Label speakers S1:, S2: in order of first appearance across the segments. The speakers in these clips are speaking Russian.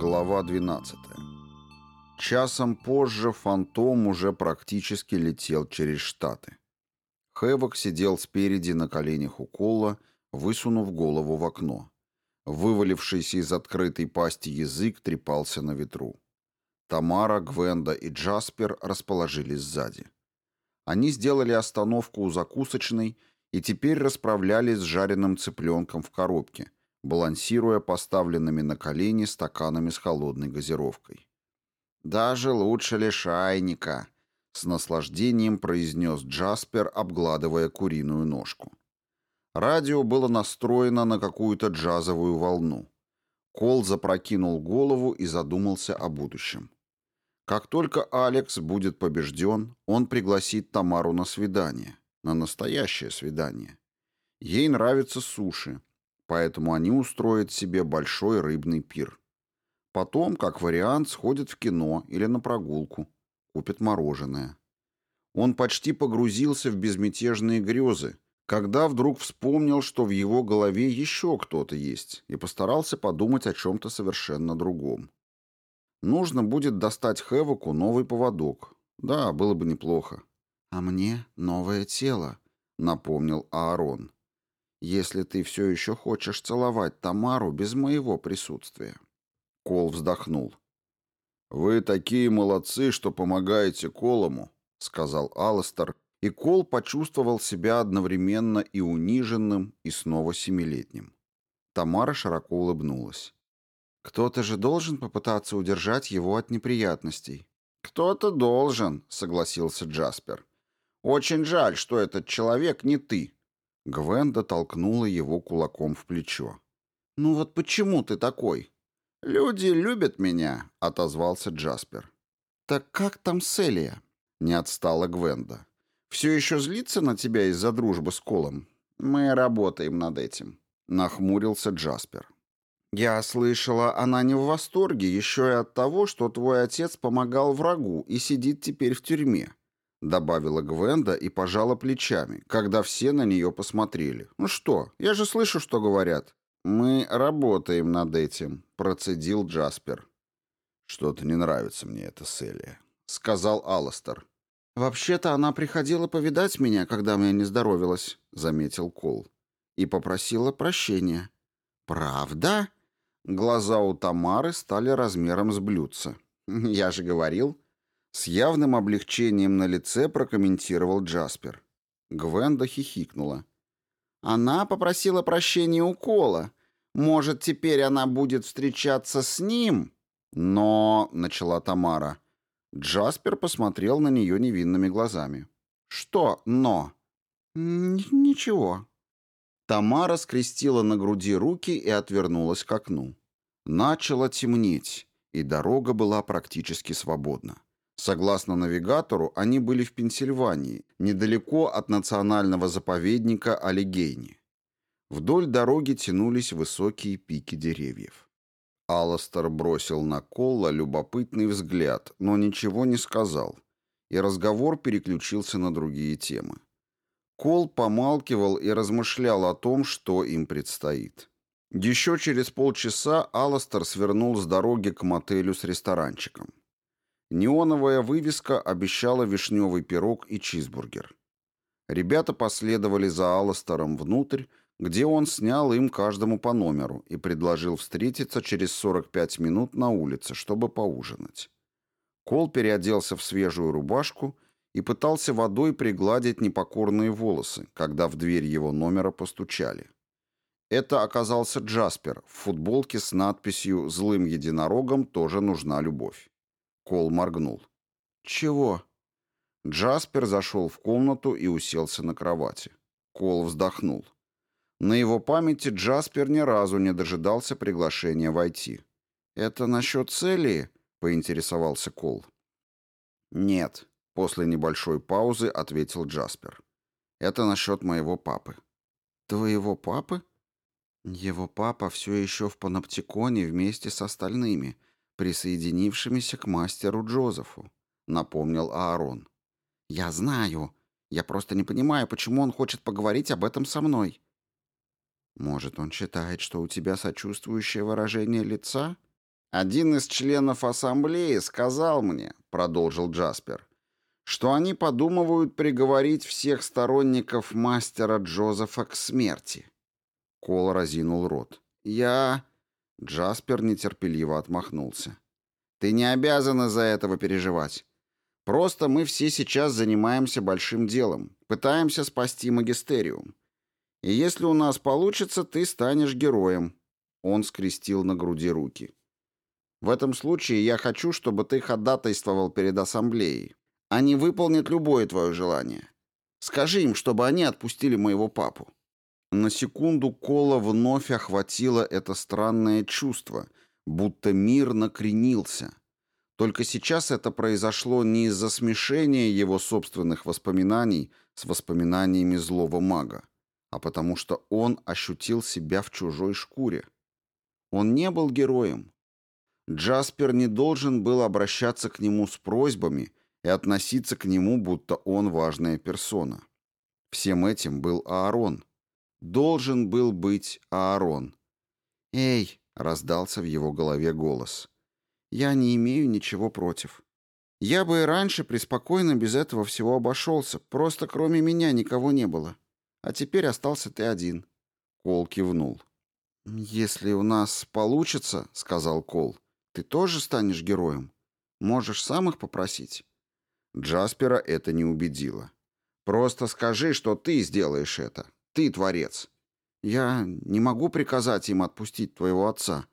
S1: Глава 12. Часом позже фантом уже практически летел через Штаты. Хэвок сидел спереди на коленях у Колла, высунув голову в окно. Вывалившийся из открытой пасти язык трепался на ветру. Тамара, Гвенда и Джаспер расположились сзади. Они сделали остановку у закусочной и теперь расправлялись с жареным цыпленком в коробке, балансируя поставленными на колени стаканами с холодной газировкой. «Даже лучше лишайника», — с наслаждением произнес Джаспер, обгладывая куриную ножку. Радио было настроено на какую-то джазовую волну. Кол запрокинул голову и задумался о будущем. Как только Алекс будет побежден, он пригласит Тамару на свидание, на настоящее свидание. Ей нравятся суши, поэтому они устроят себе большой рыбный пир. Потом, как вариант, сходят в кино или на прогулку, купят мороженое. Он почти погрузился в безмятежные грезы, когда вдруг вспомнил, что в его голове еще кто-то есть, и постарался подумать о чем-то совершенно другом. Нужно будет достать Хэвоку новый поводок. Да, было бы неплохо. «А мне новое тело», — напомнил Аарон если ты все еще хочешь целовать Тамару без моего присутствия». Кол вздохнул. «Вы такие молодцы, что помогаете Колому», — сказал Алластер, и Кол почувствовал себя одновременно и униженным, и снова семилетним. Тамара широко улыбнулась. «Кто-то же должен попытаться удержать его от неприятностей». «Кто-то должен», — согласился Джаспер. «Очень жаль, что этот человек не ты». Гвенда толкнула его кулаком в плечо. «Ну вот почему ты такой?» «Люди любят меня», — отозвался Джаспер. «Так как там Селия?» — не отстала Гвенда. «Все еще злится на тебя из-за дружбы с Колом?» «Мы работаем над этим», — нахмурился Джаспер. «Я слышала, она не в восторге еще и от того, что твой отец помогал врагу и сидит теперь в тюрьме добавила Гвенда и пожала плечами, когда все на нее посмотрели. «Ну что, я же слышу, что говорят». «Мы работаем над этим», — процедил Джаспер. «Что-то не нравится мне эта Селия», — сказал Алластер. «Вообще-то она приходила повидать меня, когда мне не здоровилась», — заметил Кол. «И попросила прощения». «Правда?» Глаза у Тамары стали размером с блюдца. «Я же говорил», с явным облегчением на лице прокомментировал Джаспер. Гвенда хихикнула. «Она попросила прощения у Кола. Может, теперь она будет встречаться с ним?» «Но...» — начала Тамара. Джаспер посмотрел на нее невинными глазами. «Что «но»?» «Ничего». Тамара скрестила на груди руки и отвернулась к окну. Начало темнеть, и дорога была практически свободна. Согласно навигатору, они были в Пенсильвании, недалеко от национального заповедника Алигейни. Вдоль дороги тянулись высокие пики деревьев. Алластер бросил на Колла любопытный взгляд, но ничего не сказал, и разговор переключился на другие темы. Кол помалкивал и размышлял о том, что им предстоит. Еще через полчаса Алластер свернул с дороги к мотелю с ресторанчиком. Неоновая вывеска обещала вишневый пирог и чизбургер. Ребята последовали за Алластером внутрь, где он снял им каждому по номеру и предложил встретиться через 45 минут на улице, чтобы поужинать. Кол переоделся в свежую рубашку и пытался водой пригладить непокорные волосы, когда в дверь его номера постучали. Это оказался Джаспер в футболке с надписью «Злым единорогом тоже нужна любовь». Кол моргнул. «Чего?» Джаспер зашел в комнату и уселся на кровати. Кол вздохнул. На его памяти Джаспер ни разу не дожидался приглашения войти. «Это насчет цели?» — поинтересовался Кол. «Нет», — после небольшой паузы ответил Джаспер. «Это насчет моего папы». «Твоего папы?» «Его папа все еще в паноптиконе вместе с остальными», присоединившимися к мастеру Джозефу», — напомнил Аарон. «Я знаю. Я просто не понимаю, почему он хочет поговорить об этом со мной». «Может, он считает, что у тебя сочувствующее выражение лица?» «Один из членов ассамблеи сказал мне, — продолжил Джаспер, — что они подумывают приговорить всех сторонников мастера Джозефа к смерти». Кол разинул рот. «Я...» Джаспер нетерпеливо отмахнулся. «Ты не обязан из-за этого переживать. Просто мы все сейчас занимаемся большим делом, пытаемся спасти магистериум. И если у нас получится, ты станешь героем». Он скрестил на груди руки. «В этом случае я хочу, чтобы ты ходатайствовал перед ассамблеей. Они выполнят любое твое желание. Скажи им, чтобы они отпустили моего папу». На секунду Кола вновь охватило это странное чувство, будто мир накренился. Только сейчас это произошло не из-за смешения его собственных воспоминаний с воспоминаниями злого мага, а потому что он ощутил себя в чужой шкуре. Он не был героем. Джаспер не должен был обращаться к нему с просьбами и относиться к нему, будто он важная персона. Всем этим был Аарон — должен был быть Аарон. «Эй!» — раздался в его голове голос. «Я не имею ничего против. Я бы и раньше преспокойно без этого всего обошелся, просто кроме меня никого не было. А теперь остался ты один». Кол кивнул. «Если у нас получится, — сказал Кол, — ты тоже станешь героем. Можешь сам их попросить». Джаспера это не убедило. «Просто скажи, что ты сделаешь это. Ты творец. Я не могу приказать им отпустить твоего отца,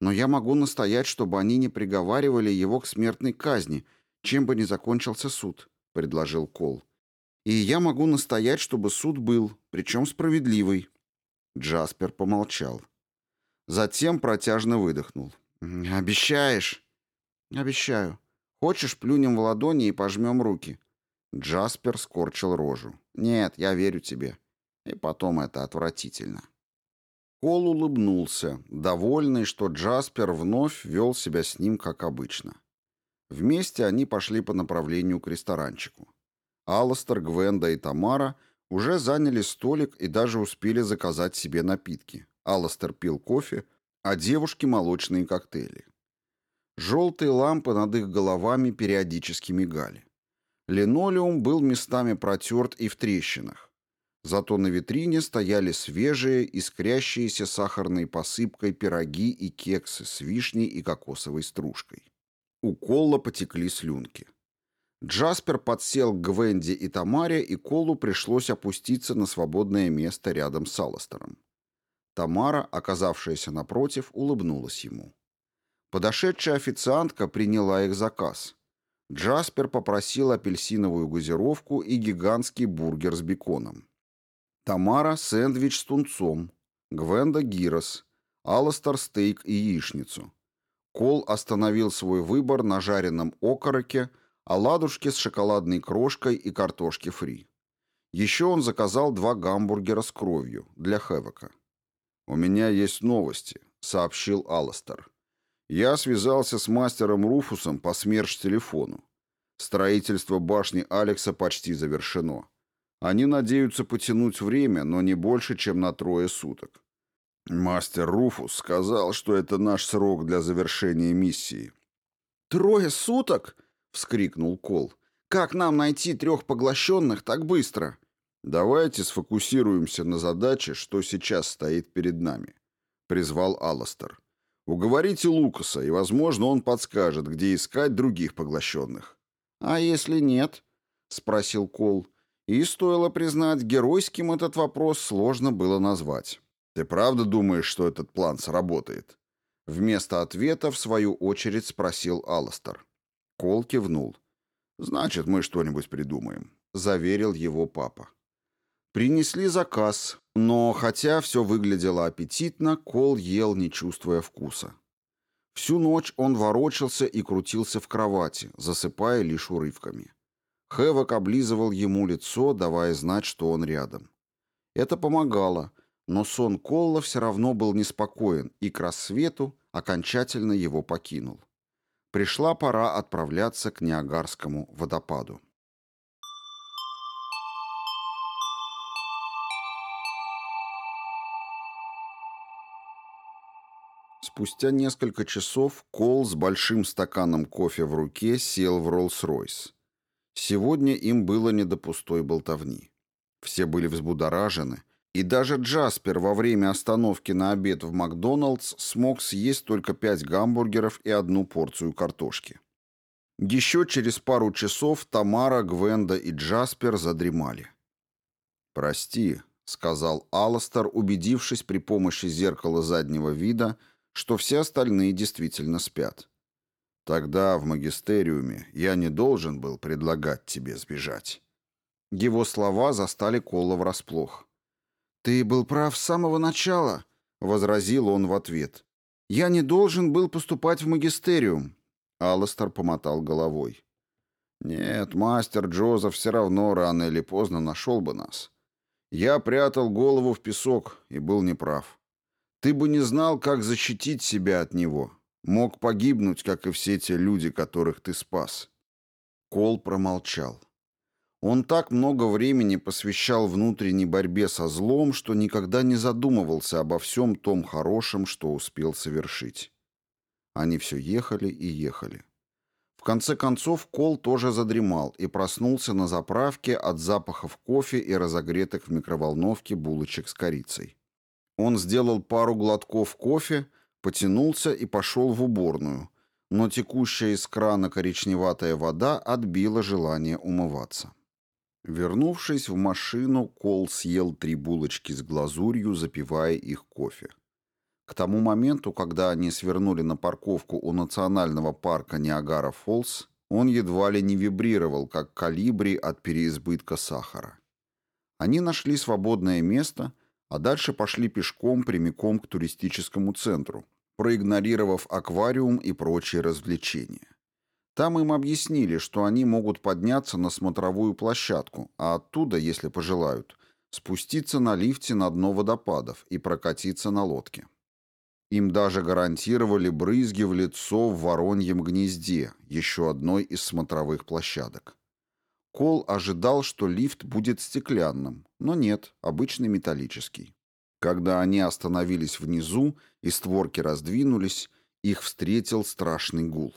S1: но я могу настоять, чтобы они не приговаривали его к смертной казни, чем бы ни закончился суд», — предложил Кол. «И я могу настоять, чтобы суд был, причем справедливый». Джаспер помолчал. Затем протяжно выдохнул. «Обещаешь?» «Обещаю. Хочешь, плюнем в ладони и пожмем руки?» Джаспер скорчил рожу. «Нет, я верю тебе. И потом это отвратительно. Кол улыбнулся, довольный, что Джаспер вновь вел себя с ним, как обычно. Вместе они пошли по направлению к ресторанчику. Алластер, Гвенда и Тамара уже заняли столик и даже успели заказать себе напитки. Алластер пил кофе, а девушки — молочные коктейли. Желтые лампы над их головами периодически мигали. Линолеум был местами протерт и в трещинах. Зато на витрине стояли свежие, искрящиеся сахарной посыпкой пироги и кексы с вишней и кокосовой стружкой. У Колла потекли слюнки. Джаспер подсел к Гвенди и Тамаре, и Колу пришлось опуститься на свободное место рядом с Алластером. Тамара, оказавшаяся напротив, улыбнулась ему. Подошедшая официантка приняла их заказ. Джаспер попросил апельсиновую газировку и гигантский бургер с беконом. Тамара – сэндвич с тунцом, Гвенда – гирос, Алластер – стейк и яичницу. Кол остановил свой выбор на жареном окороке, оладушке с шоколадной крошкой и картошке фри. Еще он заказал два гамбургера с кровью для Хэвока. «У меня есть новости», — сообщил Алластер. «Я связался с мастером Руфусом по смерч-телефону. Строительство башни Алекса почти завершено. Они надеются потянуть время, но не больше, чем на трое суток. Мастер Руфус сказал, что это наш срок для завершения миссии. «Трое суток?» — вскрикнул Кол. «Как нам найти трех поглощенных так быстро?» «Давайте сфокусируемся на задаче, что сейчас стоит перед нами», — призвал Алластер. «Уговорите Лукаса, и, возможно, он подскажет, где искать других поглощенных». «А если нет?» — спросил Кол. И, стоило признать, геройским этот вопрос сложно было назвать. «Ты правда думаешь, что этот план сработает?» Вместо ответа, в свою очередь, спросил Алластер. Кол кивнул. «Значит, мы что-нибудь придумаем», — заверил его папа. Принесли заказ, но хотя все выглядело аппетитно, Кол ел, не чувствуя вкуса. Всю ночь он ворочался и крутился в кровати, засыпая лишь урывками. Хэвок облизывал ему лицо, давая знать, что он рядом. Это помогало, но сон Колла все равно был неспокоен и к рассвету окончательно его покинул. Пришла пора отправляться к Ниагарскому водопаду. Спустя несколько часов Кол с большим стаканом кофе в руке сел в Роллс-Ройс. Сегодня им было не до пустой болтовни. Все были взбудоражены, и даже Джаспер во время остановки на обед в Макдоналдс смог съесть только пять гамбургеров и одну порцию картошки. Еще через пару часов Тамара, Гвенда и Джаспер задремали. «Прости», — сказал Алластер, убедившись при помощи зеркала заднего вида, что все остальные действительно спят. «Тогда в магистериуме я не должен был предлагать тебе сбежать». Его слова застали Колла врасплох. «Ты был прав с самого начала», — возразил он в ответ. «Я не должен был поступать в магистериум». Алластер помотал головой. «Нет, мастер Джозеф все равно рано или поздно нашел бы нас. Я прятал голову в песок и был неправ. Ты бы не знал, как защитить себя от него. Мог погибнуть, как и все те люди, которых ты спас». Кол промолчал. Он так много времени посвящал внутренней борьбе со злом, что никогда не задумывался обо всем том хорошем, что успел совершить. Они все ехали и ехали. В конце концов Кол тоже задремал и проснулся на заправке от запахов кофе и разогретых в микроволновке булочек с корицей. Он сделал пару глотков кофе, потянулся и пошел в уборную, но текущая из крана коричневатая вода отбила желание умываться. Вернувшись в машину, Кол съел три булочки с глазурью, запивая их кофе. К тому моменту, когда они свернули на парковку у национального парка Ниагара-Фоллс, он едва ли не вибрировал, как колибри от переизбытка сахара. Они нашли свободное место, а дальше пошли пешком прямиком к туристическому центру, проигнорировав аквариум и прочие развлечения. Там им объяснили, что они могут подняться на смотровую площадку, а оттуда, если пожелают, спуститься на лифте на дно водопадов и прокатиться на лодке. Им даже гарантировали брызги в лицо в Вороньем гнезде, еще одной из смотровых площадок. Кол ожидал, что лифт будет стеклянным, но нет, обычный металлический. Когда они остановились внизу и створки раздвинулись, их встретил страшный гул.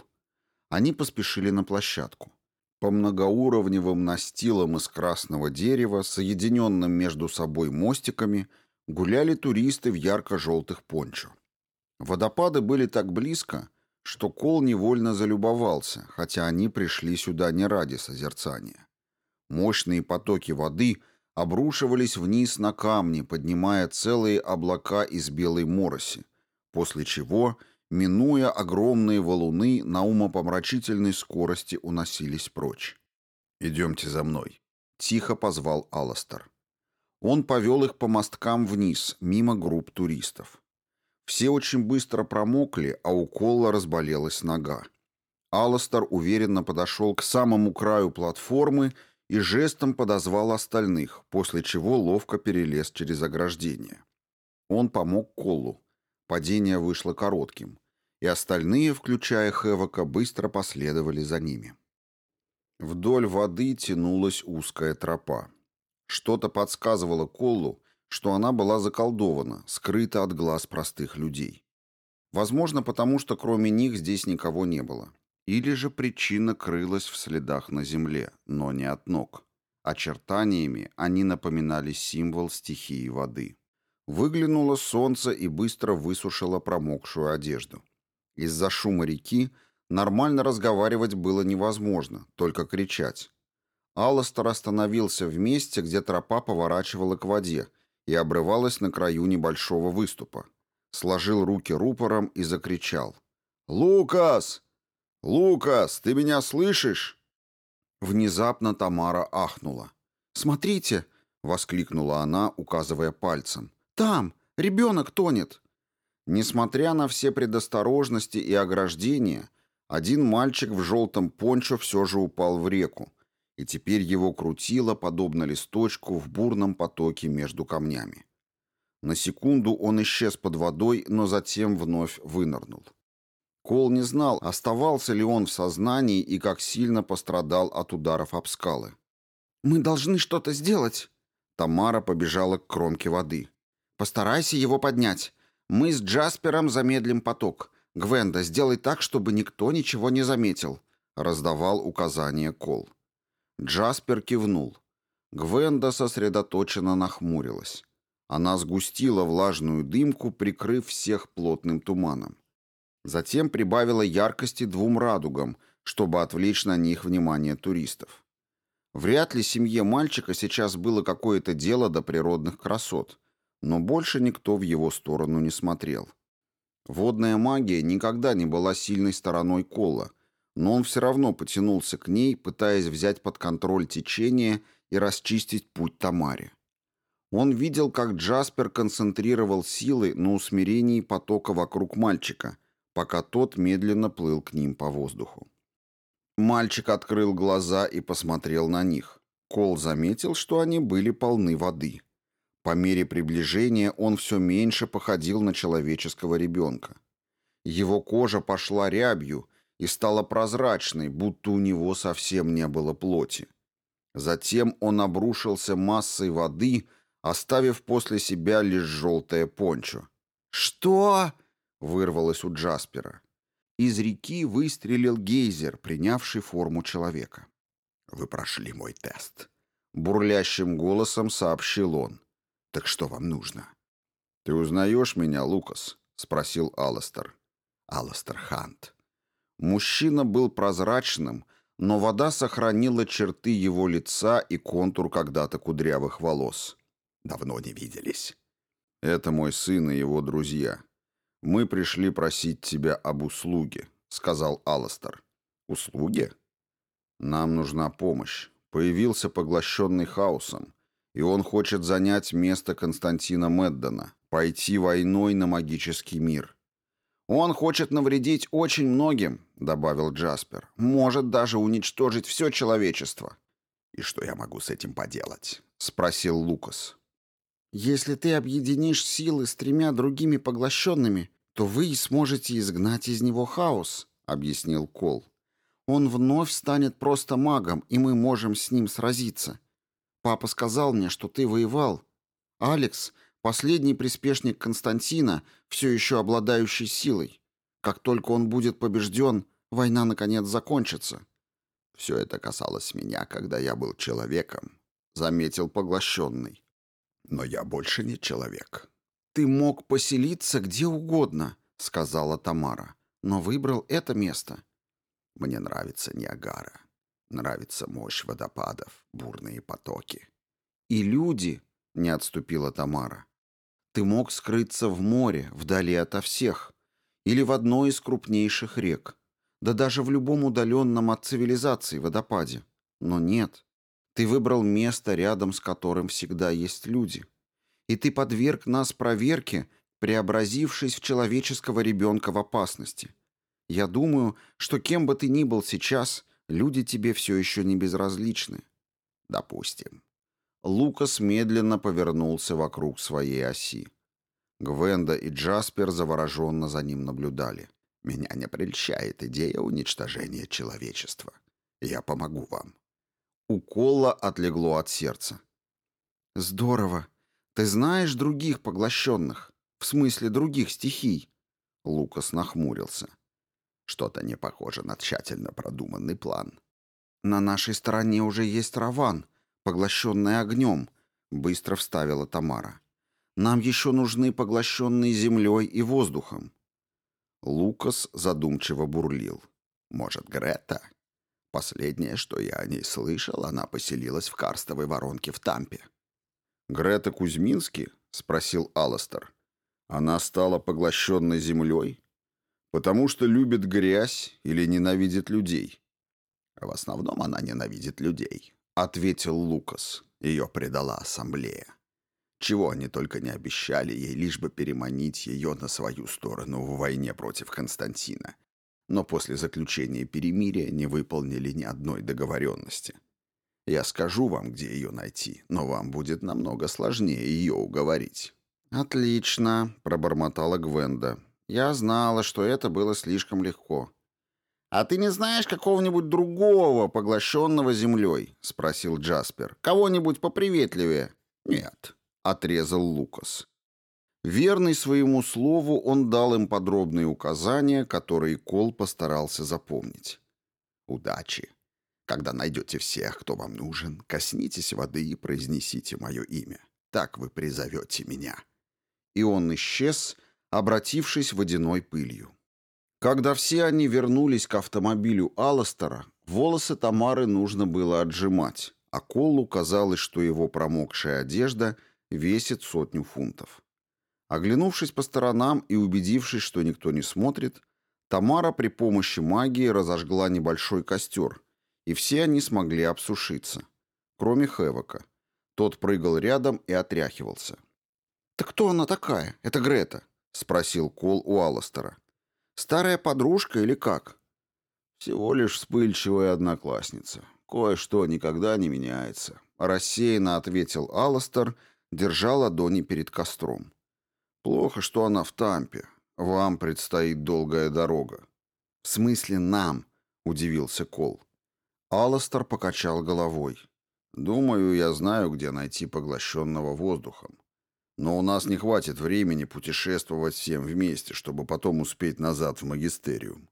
S1: Они поспешили на площадку. По многоуровневым настилам из красного дерева, соединенным между собой мостиками, гуляли туристы в ярко-желтых пончо. Водопады были так близко, что Кол невольно залюбовался, хотя они пришли сюда не ради созерцания. Мощные потоки воды обрушивались вниз на камни, поднимая целые облака из белой мороси, после чего минуя огромные валуны, на умопомрачительной скорости уносились прочь. «Идемте за мной», — тихо позвал Алластер. Он повел их по мосткам вниз, мимо групп туристов. Все очень быстро промокли, а у Колла разболелась нога. Алластер уверенно подошел к самому краю платформы и жестом подозвал остальных, после чего ловко перелез через ограждение. Он помог Коллу. Падение вышло коротким и остальные, включая Хевока, быстро последовали за ними. Вдоль воды тянулась узкая тропа. Что-то подсказывало Коллу, что она была заколдована, скрыта от глаз простых людей. Возможно, потому что кроме них здесь никого не было. Или же причина крылась в следах на земле, но не от ног. Очертаниями они напоминали символ стихии воды. Выглянуло солнце и быстро высушило промокшую одежду. Из-за шума реки нормально разговаривать было невозможно, только кричать. Алластер остановился в месте, где тропа поворачивала к воде и обрывалась на краю небольшого выступа. Сложил руки рупором и закричал. «Лукас! Лукас, ты меня слышишь?» Внезапно Тамара ахнула. «Смотрите!» — воскликнула она, указывая пальцем. «Там! Ребенок тонет!» Несмотря на все предосторожности и ограждения, один мальчик в желтом пончо все же упал в реку, и теперь его крутило, подобно листочку, в бурном потоке между камнями. На секунду он исчез под водой, но затем вновь вынырнул. Кол не знал, оставался ли он в сознании и как сильно пострадал от ударов об скалы. «Мы должны что-то сделать!» Тамара побежала к кромке воды. «Постарайся его поднять. Мы с Джаспером замедлим поток. Гвенда, сделай так, чтобы никто ничего не заметил», — раздавал указание Кол. Джаспер кивнул. Гвенда сосредоточенно нахмурилась. Она сгустила влажную дымку, прикрыв всех плотным туманом. Затем прибавила яркости двум радугам, чтобы отвлечь на них внимание туристов. Вряд ли семье мальчика сейчас было какое-то дело до природных красот, но больше никто в его сторону не смотрел. Водная магия никогда не была сильной стороной Кола, но он все равно потянулся к ней, пытаясь взять под контроль течение и расчистить путь Тамаре. Он видел, как Джаспер концентрировал силы на усмирении потока вокруг мальчика, пока тот медленно плыл к ним по воздуху. Мальчик открыл глаза и посмотрел на них. Кол заметил, что они были полны воды. По мере приближения он все меньше походил на человеческого ребенка. Его кожа пошла рябью и стала прозрачной, будто у него совсем не было плоти. Затем он обрушился массой воды, оставив после себя лишь желтое пончо. «Что?» — вырвалось у Джаспера. Из реки выстрелил гейзер, принявший форму человека. «Вы прошли мой тест», — бурлящим голосом сообщил он. «Так что вам нужно?» «Ты узнаешь меня, Лукас?» — спросил Алластер. Алластер Хант. Мужчина был прозрачным, но вода сохранила черты его лица и контур когда-то кудрявых волос. «Давно не виделись». «Это мой сын и его друзья. «Мы пришли просить тебя об услуге», — сказал Алластер. «Услуги?» «Нам нужна помощь. Появился поглощенный хаосом, и он хочет занять место Константина Меддона, пойти войной на магический мир». «Он хочет навредить очень многим», — добавил Джаспер. «Может даже уничтожить все человечество». «И что я могу с этим поделать?» — спросил Лукас. Если ты объединишь силы с тремя другими поглощенными, то вы и сможете изгнать из него хаос», — объяснил Кол. «Он вновь станет просто магом, и мы можем с ним сразиться. Папа сказал мне, что ты воевал. Алекс — последний приспешник Константина, все еще обладающий силой. Как только он будет побежден, война, наконец, закончится». «Все это касалось меня, когда я был человеком», — заметил поглощенный. Но я больше не человек. Ты мог поселиться где угодно, сказала Тамара, но выбрал это место. Мне нравится Ниагара. Нравится мощь водопадов, бурные потоки. И люди, не отступила Тамара. Ты мог скрыться в море, вдали ото всех, или в одной из крупнейших рек, да даже в любом удаленном от цивилизации водопаде. Но нет, ты выбрал место, рядом с которым всегда есть люди. И ты подверг нас проверке, преобразившись в человеческого ребенка в опасности. Я думаю, что кем бы ты ни был сейчас, люди тебе все еще не безразличны. Допустим. Лукас медленно повернулся вокруг своей оси. Гвенда и Джаспер завороженно за ним наблюдали. «Меня не прельщает идея уничтожения человечества. Я помогу вам. У Колла отлегло от сердца. «Здорово. Ты знаешь других поглощенных? В смысле других стихий?» Лукас нахмурился. Что-то не похоже на тщательно продуманный план. «На нашей стороне уже есть Раван, поглощенный огнем», — быстро вставила Тамара. «Нам еще нужны поглощенные землей и воздухом». Лукас задумчиво бурлил. «Может, Грета?» Последнее, что я о ней слышал, она поселилась в карстовой воронке в Тампе. «Грета Кузьмински?» — спросил Алластер. «Она стала поглощенной землей? Потому что любит грязь или ненавидит людей?» «В основном она ненавидит людей», — ответил Лукас. Ее предала ассамблея. Чего они только не обещали ей, лишь бы переманить ее на свою сторону в войне против Константина но после заключения перемирия не выполнили ни одной договоренности. Я скажу вам, где ее найти, но вам будет намного сложнее ее уговорить». «Отлично», — пробормотала Гвенда. «Я знала, что это было слишком легко». «А ты не знаешь какого-нибудь другого, поглощенного землей?» — спросил Джаспер. «Кого-нибудь поприветливее?» «Нет», — отрезал Лукас. Верный своему слову, он дал им подробные указания, которые Кол постарался запомнить. «Удачи! Когда найдете всех, кто вам нужен, коснитесь воды и произнесите мое имя. Так вы призовете меня». И он исчез, обратившись водяной пылью. Когда все они вернулись к автомобилю Алластера, волосы Тамары нужно было отжимать, а Колу казалось, что его промокшая одежда весит сотню фунтов. Оглянувшись по сторонам и убедившись, что никто не смотрит, Тамара при помощи магии разожгла небольшой костер, и все они смогли обсушиться, кроме Хевока. Тот прыгал рядом и отряхивался. «Так кто она такая? Это Грета?» — спросил Кол у Алластера. «Старая подружка или как?» «Всего лишь вспыльчивая одноклассница. Кое-что никогда не меняется», — рассеянно ответил Алластер, держа ладони перед костром. Плохо, что она в Тампе. Вам предстоит долгая дорога. В смысле нам? Удивился Кол. Алластер покачал головой. Думаю, я знаю, где найти поглощенного воздухом. Но у нас не хватит времени путешествовать всем вместе, чтобы потом успеть назад в магистериум.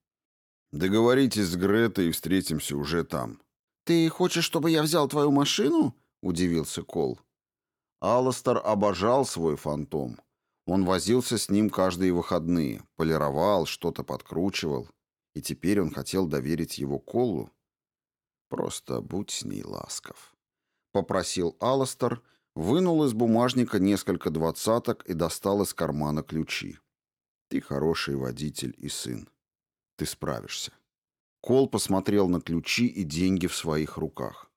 S1: Договоритесь с Гретой и встретимся уже там. Ты хочешь, чтобы я взял твою машину? Удивился Кол. Алластер обожал свой фантом. Он возился с ним каждые выходные, полировал, что-то подкручивал. И теперь он хотел доверить его Колу. «Просто будь с ней ласков», — попросил Алластер, вынул из бумажника несколько двадцаток и достал из кармана ключи. «Ты хороший водитель и сын. Ты справишься». Кол посмотрел на ключи и деньги в своих руках.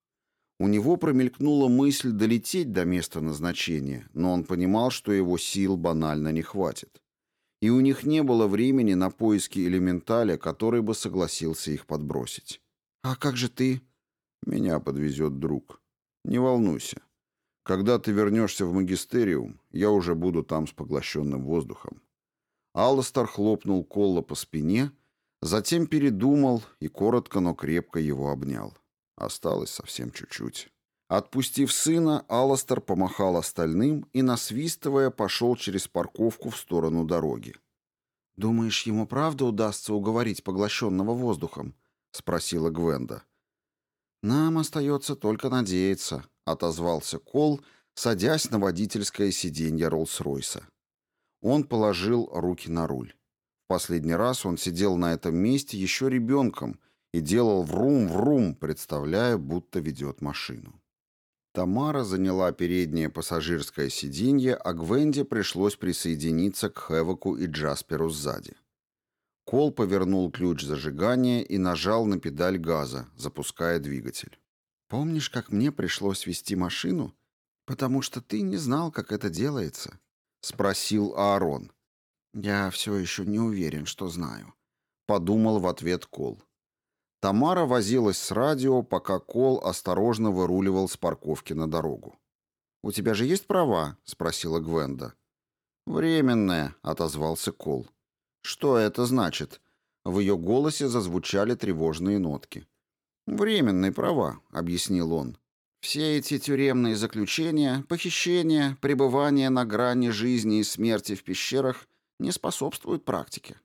S1: У него промелькнула мысль долететь до места назначения, но он понимал, что его сил банально не хватит. И у них не было времени на поиски элементаля, который бы согласился их подбросить. «А как же ты?» «Меня подвезет друг. Не волнуйся. Когда ты вернешься в магистериум, я уже буду там с поглощенным воздухом». Алластер хлопнул Колла по спине, затем передумал и коротко, но крепко его обнял. Осталось совсем чуть-чуть. Отпустив сына, Алластер помахал остальным и, насвистывая, пошел через парковку в сторону дороги. «Думаешь, ему правда удастся уговорить поглощенного воздухом?» — спросила Гвенда. «Нам остается только надеяться», — отозвался Кол, садясь на водительское сиденье Роллс-Ройса. Он положил руки на руль. В последний раз он сидел на этом месте еще ребенком — и делал врум-врум, представляя, будто ведет машину. Тамара заняла переднее пассажирское сиденье, а Гвенде пришлось присоединиться к Хевоку и Джасперу сзади. Кол повернул ключ зажигания и нажал на педаль газа, запуская двигатель. «Помнишь, как мне пришлось вести машину? Потому что ты не знал, как это делается?» — спросил Аарон. «Я все еще не уверен, что знаю», — подумал в ответ Кол. Тамара возилась с радио, пока Кол осторожно выруливал с парковки на дорогу. «У тебя же есть права?» — спросила Гвенда. «Временное», — отозвался Кол. «Что это значит?» В ее голосе зазвучали тревожные нотки. «Временные права», — объяснил он. «Все эти тюремные заключения, похищения, пребывание на грани жизни и смерти в пещерах не способствуют практике».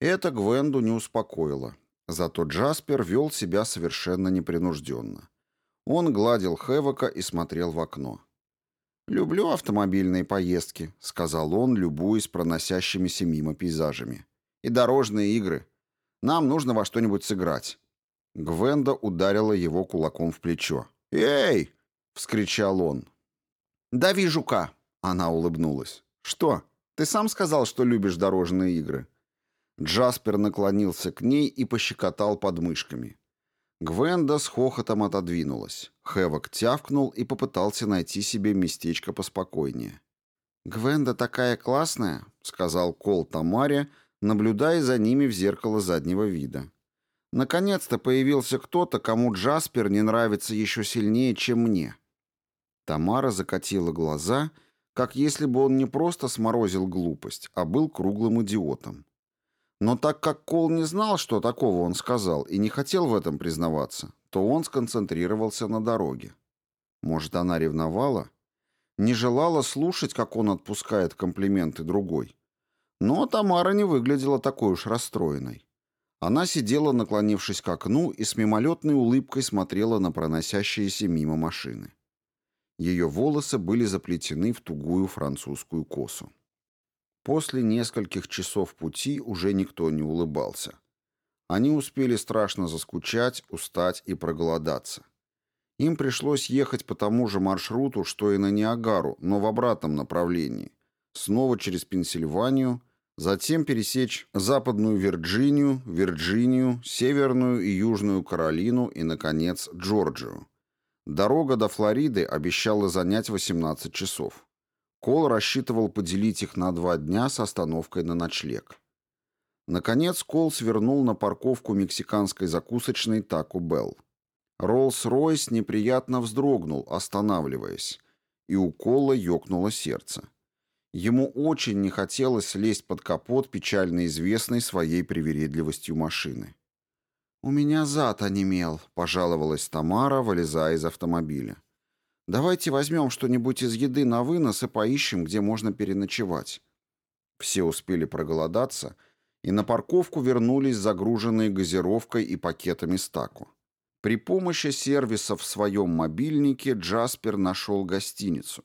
S1: Это Гвенду не успокоило. Зато Джаспер вел себя совершенно непринужденно. Он гладил Хевока и смотрел в окно. «Люблю автомобильные поездки», — сказал он, любуясь проносящимися мимо пейзажами. «И дорожные игры. Нам нужно во что-нибудь сыграть». Гвенда ударила его кулаком в плечо. «Эй!» — вскричал он. «Дави жука!» — она улыбнулась. «Что? Ты сам сказал, что любишь дорожные игры?» Джаспер наклонился к ней и пощекотал подмышками. Гвенда с хохотом отодвинулась. Хэвок тявкнул и попытался найти себе местечко поспокойнее. «Гвенда такая классная», — сказал Кол Тамаре, наблюдая за ними в зеркало заднего вида. «Наконец-то появился кто-то, кому Джаспер не нравится еще сильнее, чем мне». Тамара закатила глаза, как если бы он не просто сморозил глупость, а был круглым идиотом. Но так как Кол не знал, что такого он сказал, и не хотел в этом признаваться, то он сконцентрировался на дороге. Может, она ревновала? не желала слушать, как он отпускает комплименты другой. Но Тамара не выглядела такой уж расстроенной. Она сидела, наклонившись к окну, и с мимолетной улыбкой смотрела на проносящиеся мимо машины. Ее волосы были заплетены в тугую французскую косу. После нескольких часов пути уже никто не улыбался. Они успели страшно заскучать, устать и проголодаться. Им пришлось ехать по тому же маршруту, что и на Ниагару, но в обратном направлении. Снова через Пенсильванию, затем пересечь Западную Вирджинию, Вирджинию, Северную и Южную Каролину и, наконец, Джорджию. Дорога до Флориды обещала занять 18 часов. Кол рассчитывал поделить их на два дня с остановкой на ночлег. Наконец Кол свернул на парковку мексиканской закусочной Тако Белл. Роллс-Ройс неприятно вздрогнул, останавливаясь, и у Кола ёкнуло сердце. Ему очень не хотелось лезть под капот печально известной своей привередливостью машины. «У меня зад онемел», — пожаловалась Тамара, вылезая из автомобиля. «Давайте возьмем что-нибудь из еды на вынос и поищем, где можно переночевать». Все успели проголодаться — и на парковку вернулись загруженные газировкой и пакетами стаку. При помощи сервисов в своем мобильнике Джаспер нашел гостиницу.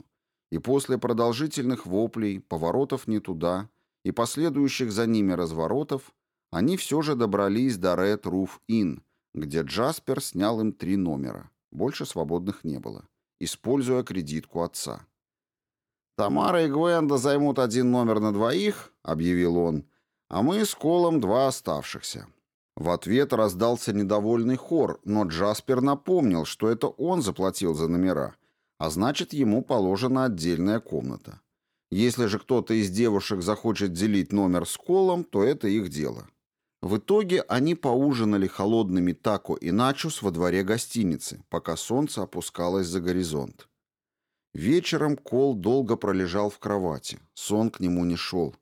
S1: И после продолжительных воплей, поворотов не туда и последующих за ними разворотов, они все же добрались до Red Roof Inn, где Джаспер снял им три номера. Больше свободных не было, используя кредитку отца. «Тамара и Гвенда займут один номер на двоих», — объявил он, — а мы с Колом два оставшихся. В ответ раздался недовольный хор, но Джаспер напомнил, что это он заплатил за номера, а значит, ему положена отдельная комната. Если же кто-то из девушек захочет делить номер с Колом, то это их дело. В итоге они поужинали холодными тако и начос во дворе гостиницы, пока солнце опускалось за горизонт. Вечером Кол долго пролежал в кровати, сон к нему не шел.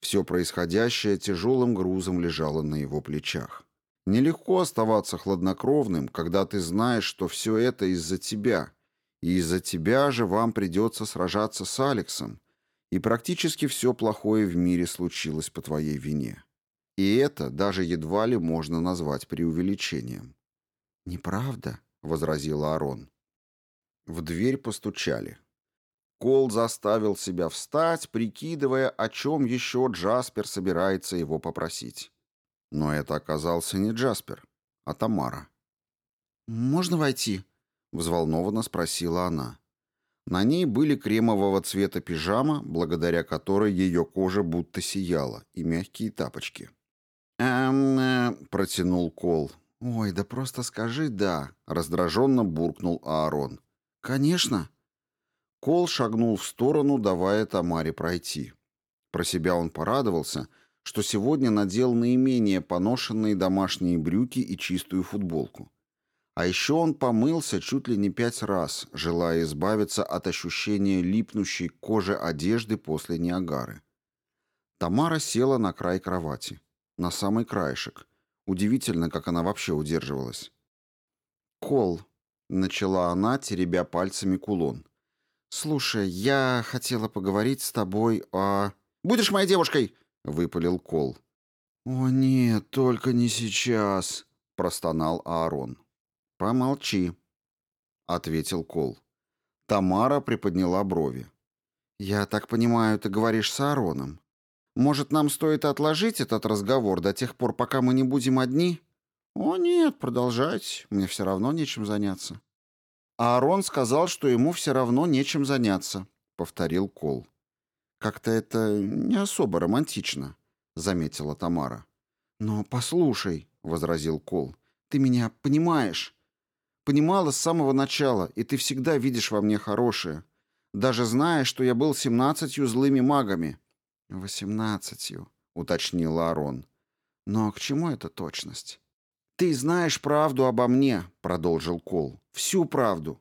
S1: Все происходящее тяжелым грузом лежало на его плечах. Нелегко оставаться хладнокровным, когда ты знаешь, что все это из-за тебя, и из-за тебя же вам придется сражаться с Алексом, и практически все плохое в мире случилось по твоей вине. И это даже едва ли можно назвать преувеличением. «Неправда», — возразил Арон. В дверь постучали. Кол заставил себя встать, прикидывая, о чем еще Джаспер собирается его попросить. Но это оказался не Джаспер, а Тамара. «Можно войти?» — взволнованно спросила она. На ней были кремового цвета пижама, благодаря которой ее кожа будто сияла, и мягкие тапочки. «Эм...» протянул Кол. «Ой, да просто скажи «да», — раздраженно буркнул Аарон. «Конечно», Кол шагнул в сторону, давая Тамаре пройти. Про себя он порадовался, что сегодня надел наименее поношенные домашние брюки и чистую футболку. А еще он помылся чуть ли не пять раз, желая избавиться от ощущения липнущей к коже одежды после Ниагары. Тамара села на край кровати, на самый краешек. Удивительно, как она вообще удерживалась. «Кол», — начала она, теребя пальцами кулон. «Слушай, я хотела поговорить с тобой о...» «Будешь моей девушкой!» — выпалил Кол. «О нет, только не сейчас!» — простонал Аарон. «Помолчи», — ответил Кол. Тамара приподняла брови. «Я так понимаю, ты говоришь с Аароном. Может, нам стоит отложить этот разговор до тех пор, пока мы не будем одни?» «О нет, продолжать. Мне все равно нечем заняться». А Аарон сказал, что ему все равно нечем заняться, повторил Кол. Как-то это не особо романтично, заметила Тамара. Но послушай, возразил Кол, ты меня понимаешь. Понимала с самого начала, и ты всегда видишь во мне хорошее. Даже зная, что я был семнадцатью злыми магами. Восемнадцатью, уточнил Аарон. Но к чему эта точность? «Ты знаешь правду обо мне», — продолжил Кол. «Всю правду.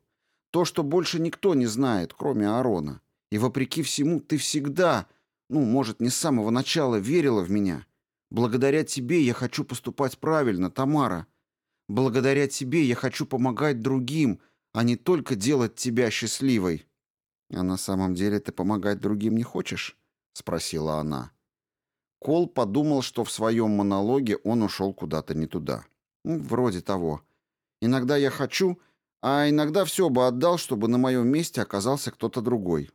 S1: То, что больше никто не знает, кроме Аарона. И вопреки всему ты всегда, ну, может, не с самого начала, верила в меня. Благодаря тебе я хочу поступать правильно, Тамара. Благодаря тебе я хочу помогать другим, а не только делать тебя счастливой». «А на самом деле ты помогать другим не хочешь?» — спросила она. Кол подумал, что в своем монологе он ушел куда-то не туда. «Вроде того. Иногда я хочу, а иногда все бы отдал, чтобы на моем месте оказался кто-то другой».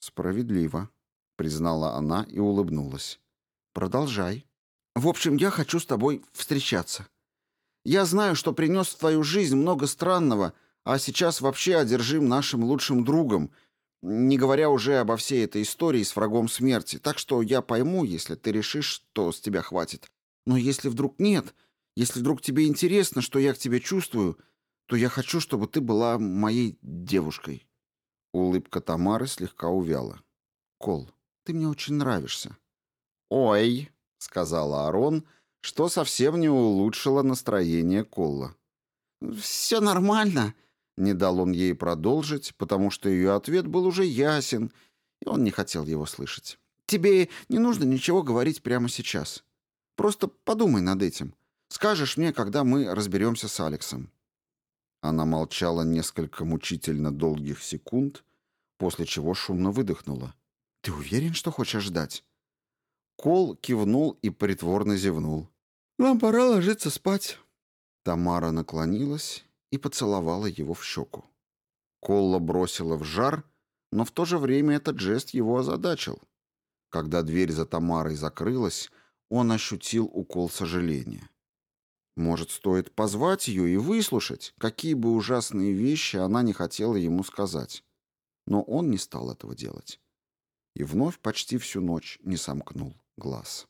S1: «Справедливо», — признала она и улыбнулась. «Продолжай». «В общем, я хочу с тобой встречаться. Я знаю, что принес в твою жизнь много странного, а сейчас вообще одержим нашим лучшим другом, не говоря уже обо всей этой истории с врагом смерти. Так что я пойму, если ты решишь, что с тебя хватит. Но если вдруг нет, если вдруг тебе интересно, что я к тебе чувствую, то я хочу, чтобы ты была моей девушкой». Улыбка Тамары слегка увяла. «Кол, ты мне очень нравишься». «Ой», — сказала Арон, что совсем не улучшило настроение Колла. «Все нормально», не дал он ей продолжить, потому что ее ответ был уже ясен, и он не хотел его слышать. «Тебе не нужно ничего говорить прямо сейчас. Просто подумай над этим. Скажешь мне, когда мы разберемся с Алексом». Она молчала несколько мучительно долгих секунд, после чего шумно выдохнула. «Ты уверен, что хочешь ждать?» Кол кивнул и притворно зевнул. «Нам пора ложиться спать». Тамара наклонилась и поцеловала его в щеку. Колла бросила в жар, но в то же время этот жест его озадачил. Когда дверь за Тамарой закрылась, он ощутил укол сожаления. Может, стоит позвать ее и выслушать, какие бы ужасные вещи она не хотела ему сказать. Но он не стал этого делать. И вновь почти всю ночь не сомкнул глаз.